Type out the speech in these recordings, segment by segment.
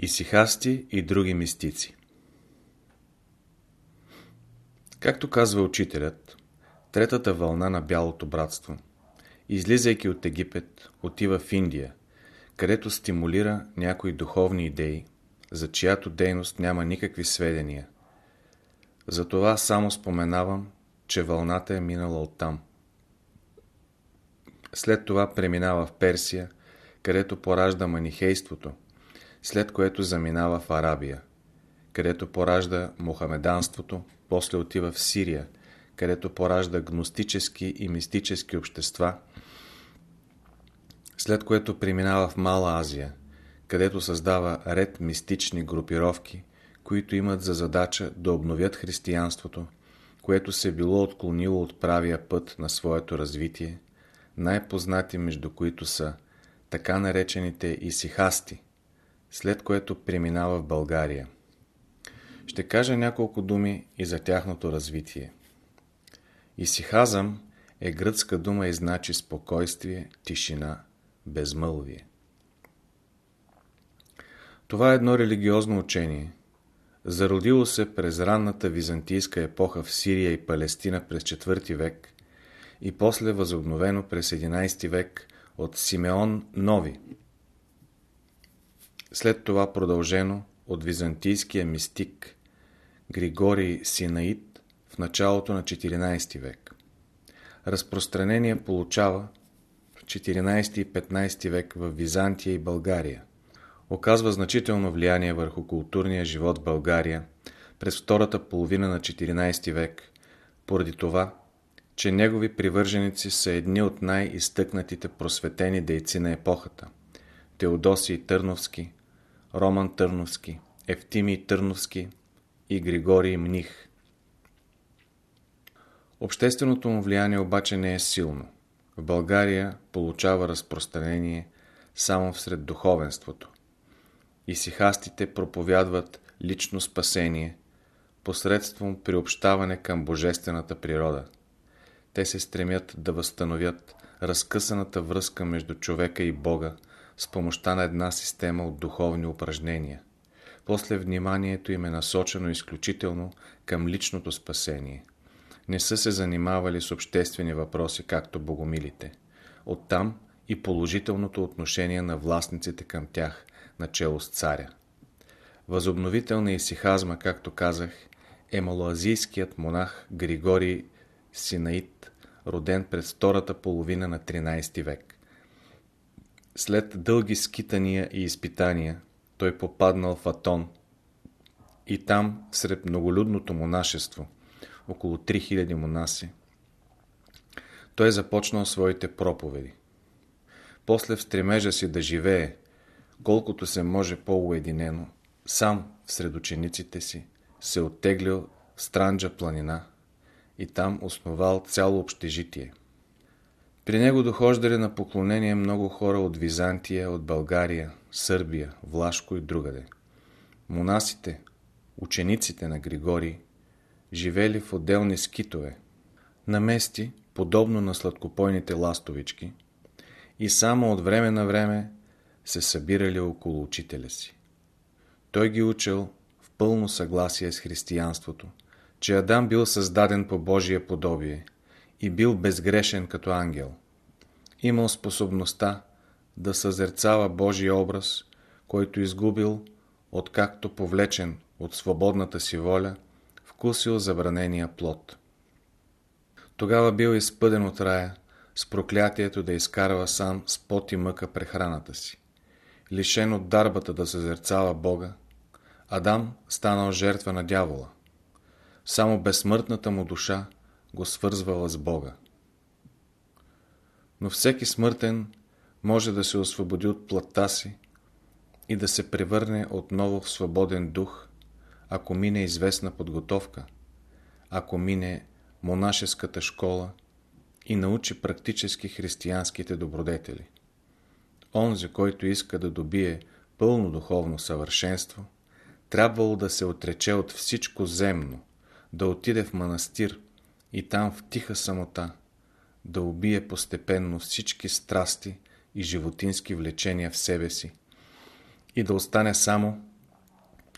Исихасти и други мистици Както казва учителят, третата вълна на Бялото братство, излизайки от Египет, отива в Индия, където стимулира някои духовни идеи, за чиято дейност няма никакви сведения. Затова само споменавам, че вълната е минала оттам. След това преминава в Персия, където поражда манихейството, след което заминава в Арабия, където поражда мухамеданството, после отива в Сирия, където поражда гностически и мистически общества, след което преминава в Мала Азия, където създава ред мистични групировки, които имат за задача да обновят християнството, което се било отклонило от правия път на своето развитие, най-познати между които са така наречените исихасти, след което преминава в България. Ще кажа няколко думи и за тяхното развитие. Исихазъм е гръцка дума и значи спокойствие, тишина, безмълвие. Това е едно религиозно учение. Зародило се през ранната византийска епоха в Сирия и Палестина през IV век и после възобновено през 11 век от Симеон Нови. След това продължено от византийския мистик Григорий Синаид в началото на 14 век. Разпространение получава в 14 и 15 век в Византия и България. Оказва значително влияние върху културния живот в България през втората половина на 14 век, поради това, че негови привърженици са едни от най-изтъкнатите просветени дейци на епохата – Теодосий Търновски, Роман Търновски, Евтимий Търновски и Григорий Мних. Общественото му влияние обаче не е силно. В България получава разпространение само всред духовенството. Исихастите проповядват лично спасение посредством приобщаване към божествената природа. Те се стремят да възстановят разкъсаната връзка между човека и Бога с помощта на една система от духовни упражнения. После вниманието им е насочено изключително към личното спасение. Не са се занимавали с обществени въпроси, както богомилите. Оттам и положителното отношение на властниците към тях, начало с царя. Възобновител на исихазма, както казах, е малоазийският монах Григорий Синаид, роден през втората половина на 13 век. След дълги скитания и изпитания, той попаднал в Атон и там, сред многолюдното монашество, около 3000 монаси, той започнал своите проповеди. После в стремежа си да живее, колкото се може по-уединено, сам сред учениците си, се оттеглил в Странджа планина и там основал цяло общежитие. При него дохождали на поклонение много хора от Византия, от България, Сърбия, Влашко и другаде. Монасите, учениците на Григорий, живели в отделни скитове, на мести, подобно на сладкопойните ластовички, и само от време на време се събирали около учителя си. Той ги учил в пълно съгласие с християнството, че Адам бил създаден по Божие подобие и бил безгрешен като ангел. Имал способността да съзерцава Божия образ, който изгубил, откакто повлечен от свободната си воля, вкусил забранения плод. Тогава бил изпъден от рая, с проклятието да изкарва сам с пот и мъка прехраната си. Лишен от дарбата да съзерцава Бога, Адам станал жертва на дявола. Само безсмъртната му душа го свързвала с Бога. Но всеки смъртен може да се освободи от плътта си и да се превърне отново в свободен дух, ако мине известна подготовка, ако мине монашеската школа и научи практически християнските добродетели. Онзи, който иска да добие пълно духовно съвършенство, трябвало да се отрече от всичко земно, да отиде в манастир и там в тиха самота, да убие постепенно всички страсти и животински влечения в себе си и да остане само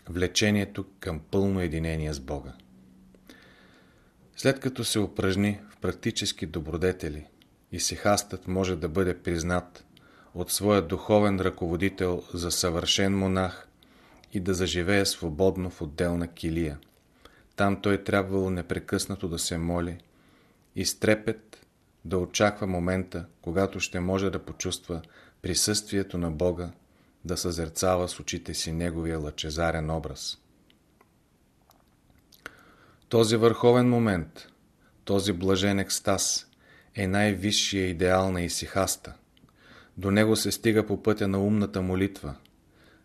влечението към пълно единение с Бога. След като се упражни в практически добродетели и сихастът може да бъде признат от своя духовен ръководител за съвършен монах и да заживее свободно в отделна килия. Там той трябвало непрекъснато да се моли и с трепет да очаква момента, когато ще може да почувства присъствието на Бога, да съзерцава с очите си Неговия лъчезарен образ. Този върховен момент, този блажен екстаз е най-висшия идеал на исихаста. До него се стига по пътя на умната молитва,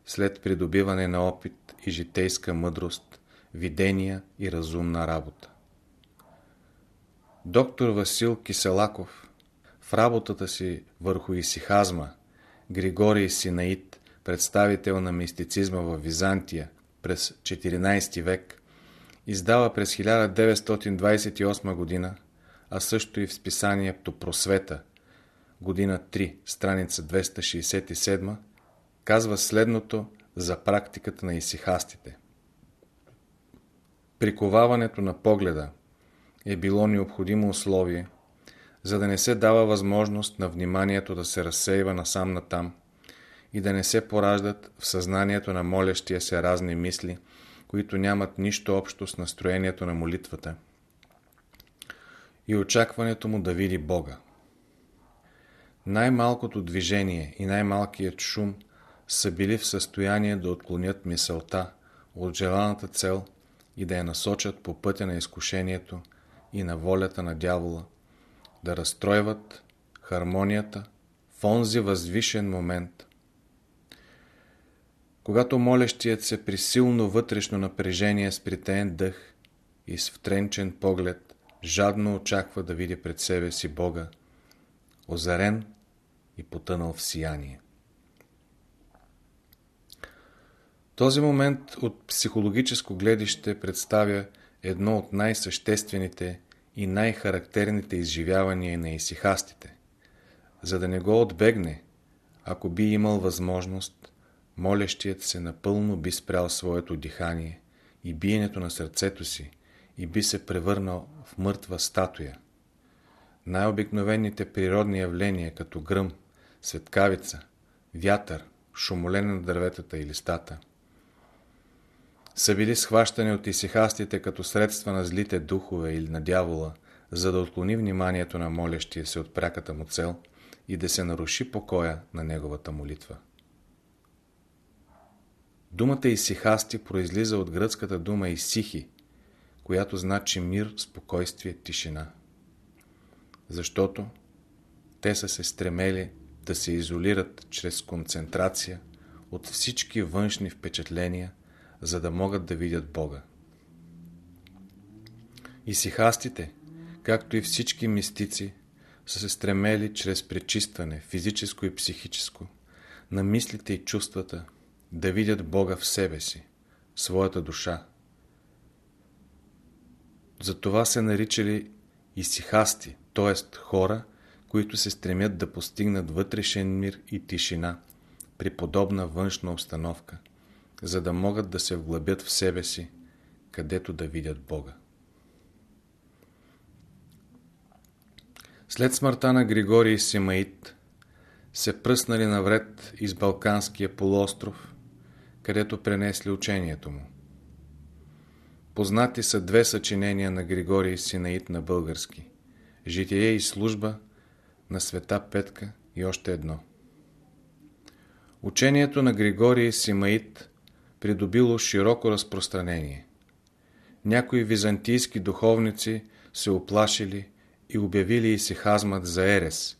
след придобиване на опит и житейска мъдрост, видения и разумна работа. Доктор Васил Киселаков в работата си върху исихазма Григорий Синаид, представител на мистицизма в Византия през 14 век, издава през 1928 година, а също и в списанието Просвета, година 3, страница 267, казва следното за практиката на исихастите. Приковаването на погледа е било необходимо условие, за да не се дава възможност на вниманието да се разсейва насам натам и да не се пораждат в съзнанието на молящия се разни мисли, които нямат нищо общо с настроението на молитвата и очакването му да види Бога. Най-малкото движение и най-малкият шум са били в състояние да отклонят мисълта от желаната цел и да я насочат по пътя на изкушението и на волята на дявола, да разстройват хармонията в онзи възвишен момент. Когато молещият се при силно вътрешно напрежение с притеен дъх и с втренчен поглед жадно очаква да види пред себе си Бога, озарен и потънал в сияние. Този момент от психологическо гледище представя едно от най-съществените и най-характерните изживявания на исихастите. За да не го отбегне, ако би имал възможност, молещият се напълно би спрял своето дихание и биенето на сърцето си и би се превърнал в мъртва статуя. Най-обикновените природни явления, като гръм, светкавица, вятър, шумолене на дърветата и листата – са били схващани от исихастите като средства на злите духове или на дявола, за да отклони вниманието на молящия се от пряката му цел и да се наруши покоя на неговата молитва. Думата Исихасти произлиза от гръцката дума Исихи, която значи мир, спокойствие, тишина. Защото те са се стремели да се изолират чрез концентрация от всички външни впечатления – за да могат да видят Бога. И сихастите, както и всички мистици, са се стремели чрез пречистване, физическо и психическо, на мислите и чувствата, да видят Бога в себе си, своята душа. Затова се наричали и сихасти, т.е. хора, които се стремят да постигнат вътрешен мир и тишина при подобна външна обстановка – за да могат да се вглъбят в себе си, където да видят Бога. След смъртта на Григорий Симаит се пръснали навред из Балканския полуостров, където пренесли учението му. Познати са две съчинения на Григорий Синаит на български – Житие и служба на света Петка и още едно. Учението на Григорий Симаит придобило широко разпространение. Някои византийски духовници се оплашили и обявили и сихазмът за ерес,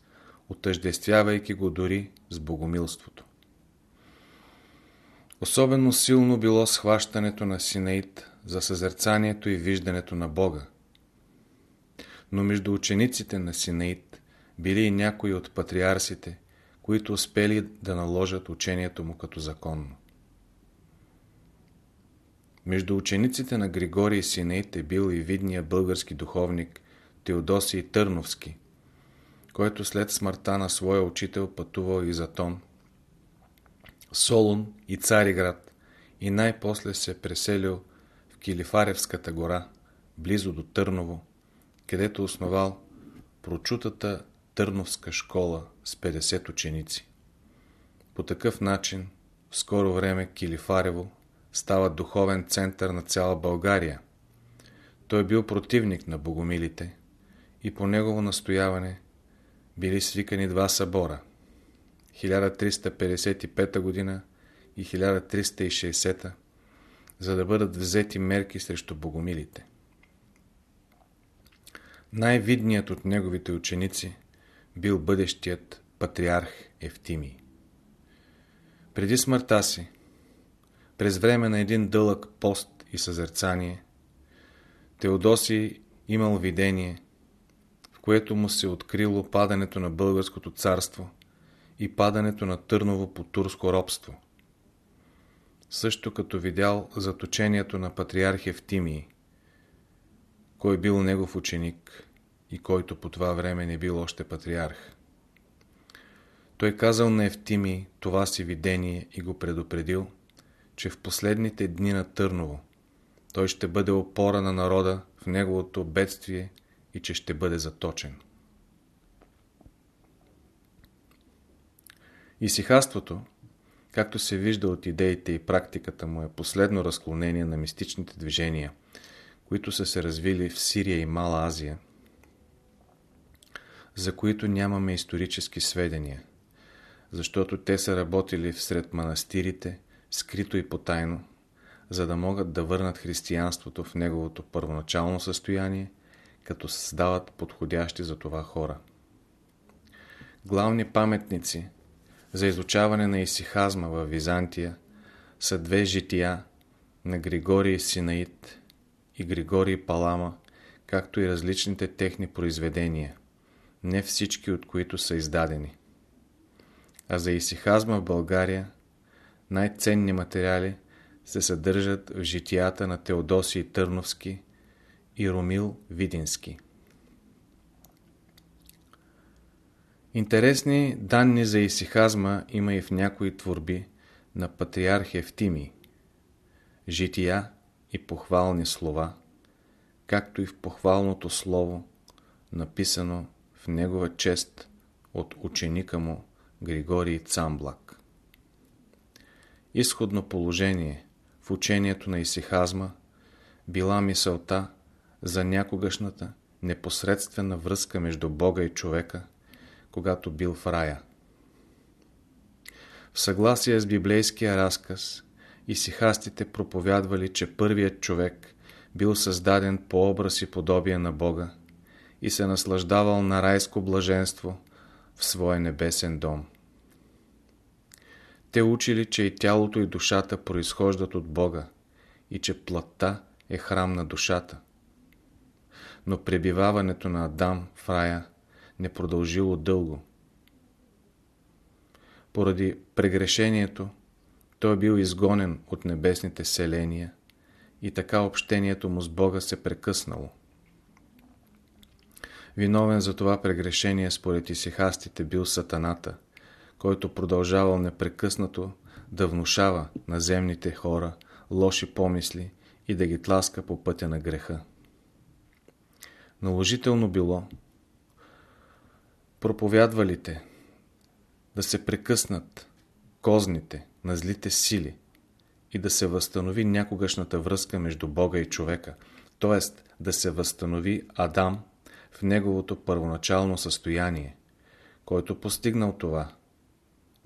отъждествявайки го дори с богомилството. Особено силно било схващането на Синеид за съзерцанието и виждането на Бога. Но между учениците на Синеид били и някои от патриарсите, които успели да наложат учението му като законно. Между учениците на Григорий Синейт е бил и видния български духовник Теодосий Търновски, който след смъртта на своя учител пътувал и за Солун и Цариград и най-после се преселил в Килифаревската гора, близо до Търново, където основал прочутата Търновска школа с 50 ученици. По такъв начин, в скоро време Килифарево става духовен център на цяла България. Той бил противник на богомилите и по негово настояване били свикани два събора 1355 г. и 1360 за да бъдат взети мерки срещу богомилите. Най-видният от неговите ученици бил бъдещият патриарх Евтимий. Преди смъртта си, през време на един дълъг пост и съзерцание, Теодосий имал видение, в което му се открило падането на българското царство и падането на Търново по турско робство. Също като видял заточението на патриарх Евтимий, кой бил негов ученик и който по това време не бил още патриарх. Той казал на Евтимий това си видение и го предупредил, че в последните дни на Търново той ще бъде опора на народа в неговото бедствие и че ще бъде заточен. Исихаството, както се вижда от идеите и практиката му, е последно разклонение на мистичните движения, които са се развили в Сирия и Мала Азия, за които нямаме исторически сведения, защото те са работили всред манастирите, скрито и потайно, за да могат да върнат християнството в неговото първоначално състояние, като създават подходящи за това хора. Главни паметници за изучаване на исихазма в Византия са две жития на Григорий Синаид и Григорий Палама, както и различните техни произведения, не всички от които са издадени. А за исихазма в България най-ценни материали се съдържат в житията на Теодосий Търновски и Ромил Видински. Интересни данни за исихазма има и в някои творби на патриарх Евтимий, жития и похвални слова, както и в похвалното слово, написано в негова чест от ученика му Григорий Цамблак. Изходно положение в учението на исихазма била мисълта за някогашната непосредствена връзка между Бога и човека, когато бил в рая. В съгласие с библейския разказ, исихастите проповядвали, че първият човек бил създаден по образ и подобие на Бога и се наслаждавал на райско блаженство в своя небесен дом. Те учили, че и тялото и душата произхождат от Бога и че плътта е храм на душата. Но пребиваването на Адам в рая не продължило дълго. Поради прегрешението той е бил изгонен от небесните селения и така общението му с Бога се прекъснало. Виновен за това прегрешение според исихастите бил сатаната, който продължавал непрекъснато да внушава на земните хора лоши помисли и да ги тласка по пътя на греха. Наложително било проповядвалите да се прекъснат козните на злите сили и да се възстанови някогашната връзка между Бога и човека, т.е. да се възстанови Адам в неговото първоначално състояние, който постигнал това,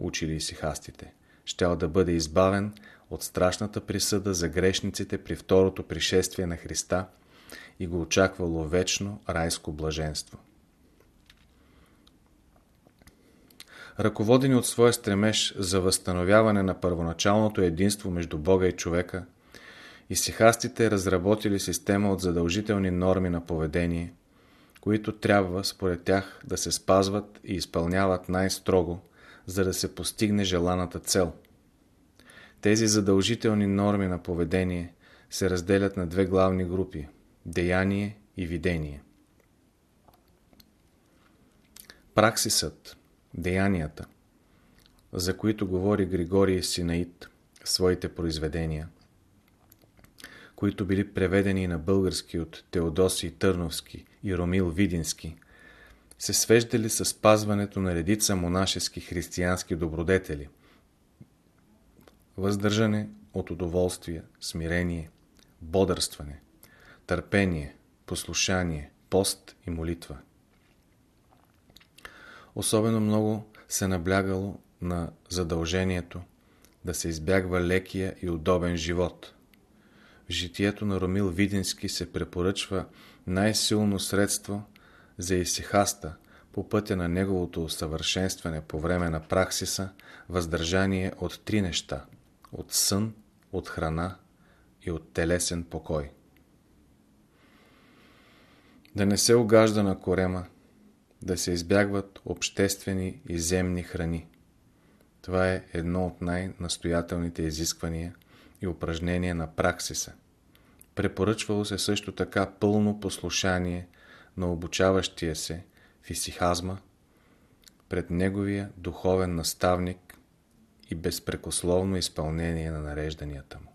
учили и сихастите, щял да бъде избавен от страшната присъда за грешниците при второто пришествие на Христа и го очаквало вечно райско блаженство. Ръководени от своя стремеж за възстановяване на първоначалното единство между Бога и човека, исихастите разработили система от задължителни норми на поведение, които трябва, според тях, да се спазват и изпълняват най-строго, за да се постигне желаната цел. Тези задължителни норми на поведение се разделят на две главни групи – деяние и видение. Праксисът, деянията, за които говори Григорий Синаид, своите произведения, които били преведени на български от Теодосий Търновски и Ромил Видински, се свеждали с спазването на редица монашески християнски добродетели, въздържане от удоволствие, смирение, бодърстване, търпение, послушание, пост и молитва. Особено много се наблягало на задължението да се избягва лекия и удобен живот. В житието на Ромил Видински се препоръчва най-силно средство за изсихаста по пътя на неговото усъвършенстване по време на праксиса въздържание от три неща – от сън, от храна и от телесен покой. Да не се огажда на корема, да се избягват обществени и земни храни. Това е едно от най-настоятелните изисквания и упражнения на праксиса. Препоръчвало се също така пълно послушание на обучаващия се в исихазма пред неговия духовен наставник и безпрекословно изпълнение на нарежданията му.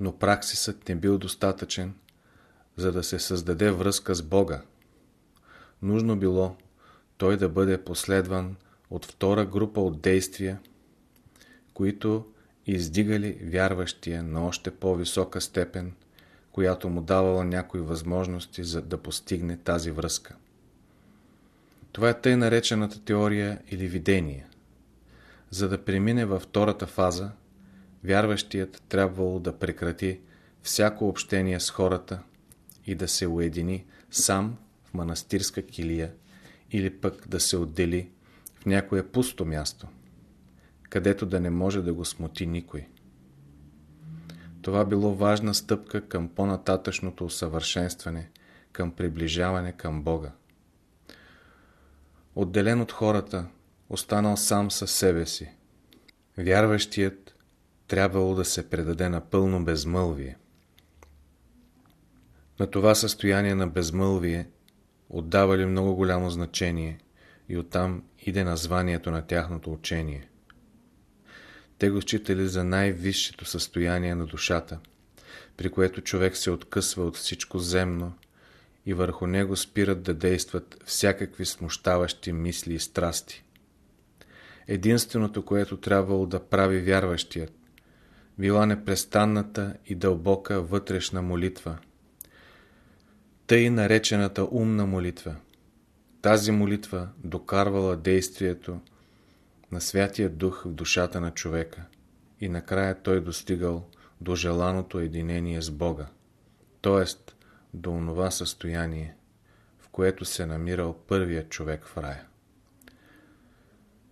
Но праксисът не бил достатъчен, за да се създаде връзка с Бога. Нужно било той да бъде последван от втора група от действия, които издигали вярващия на още по-висока степен, която му давала някои възможности за да постигне тази връзка. Това е тъй наречената теория или видение. За да премине във втората фаза, вярващият трябвало да прекрати всяко общение с хората и да се уедини сам в манастирска килия или пък да се отдели в някое пусто място, където да не може да го смути никой. Това било важна стъпка към по-нататъчното усъвършенстване, към приближаване към Бога. Отделен от хората, останал сам със себе си. Вярващият трябвало да се предаде на пълно безмълвие. На това състояние на безмълвие отдавали много голямо значение и оттам иде названието на тяхното учение. Те го считали за най-висшето състояние на душата, при което човек се откъсва от всичко земно и върху него спират да действат всякакви смущаващи мисли и страсти. Единственото, което трябвало да прави вярващият, била непрестанната и дълбока вътрешна молитва. Тъй наречената умна молитва. Тази молитва докарвала действието на Святия Дух в душата на човека и накрая той достигал до желаното единение с Бога, т.е. до онова състояние, в което се намирал първият човек в рая.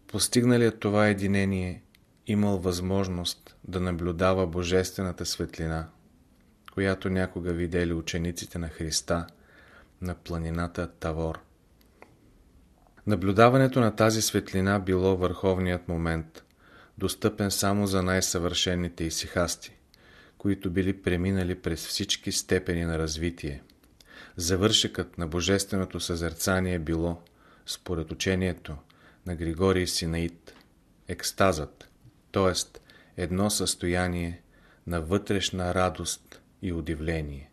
Постигналият това единение имал възможност да наблюдава божествената светлина, която някога видели учениците на Христа на планината Тавор. Наблюдаването на тази светлина било върховният момент, достъпен само за най-съвършените исихасти, които били преминали през всички степени на развитие. Завършекът на божественото съзерцание било, според учението на Григорий Синаид, екстазът, т.е. едно състояние на вътрешна радост и удивление.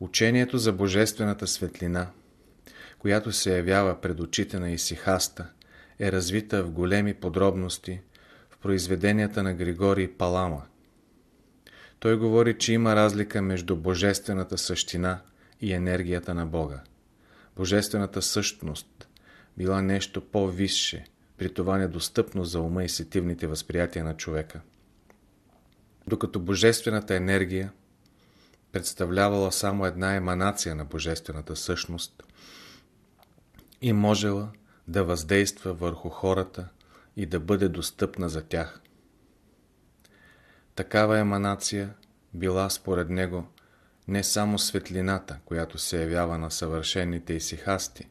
Учението за божествената светлина – която се явява пред очите на Исихаста, е развита в големи подробности в произведенията на Григорий Палама. Той говори, че има разлика между божествената същина и енергията на Бога. Божествената същност била нещо по-висше, при това недостъпно за ума и сетивните възприятия на човека. Докато божествената енергия представлявала само една еманация на божествената същност, и можела да въздейства върху хората и да бъде достъпна за тях. Такава еманация била според него не само светлината, която се явява на съвършените исихасти,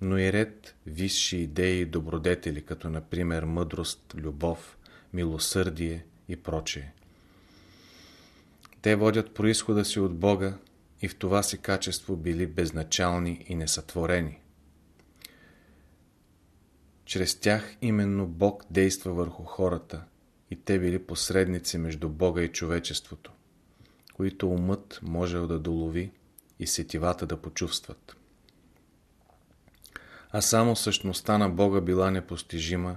но и ред висши идеи и добродетели, като например мъдрост, любов, милосърдие и прочее. Те водят происхода си от Бога и в това си качество били безначални и несътворени. Чрез тях именно Бог действа върху хората и те били посредници между Бога и човечеството, които умът можел да долови и сетивата да почувстват. А само същността на Бога била непостижима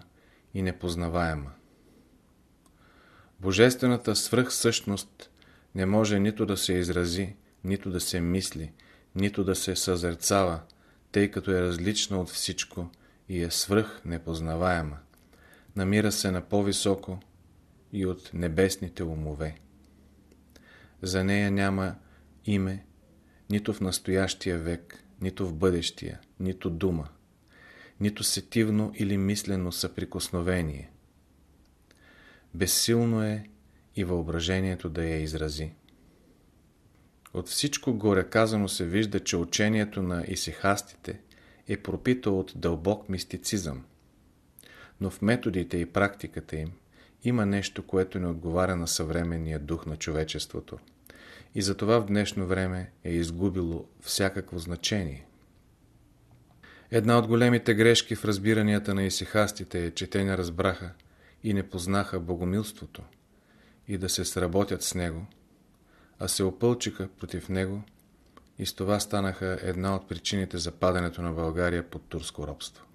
и непознаваема. Божествената свръхсъщност не може нито да се изрази, нито да се мисли, нито да се съзерцава, тъй като е различна от всичко и е свръх непознаваема. Намира се на по-високо и от небесните умове. За нея няма име, нито в настоящия век, нито в бъдещия, нито дума, нито сетивно или мислено съприкосновение. Безсилно е и въображението да я изрази. От всичко горе казано се вижда, че учението на исихастите е пропито от дълбок мистицизъм. Но в методите и практиката им има нещо, което не отговаря на съвременния дух на човечеството. И затова в днешно време е изгубило всякакво значение. Една от големите грешки в разбиранията на исихастите е, че те не разбраха и не познаха богомилството и да се сработят с него – а се опълчиха против него и с това станаха една от причините за падането на България под турско робство.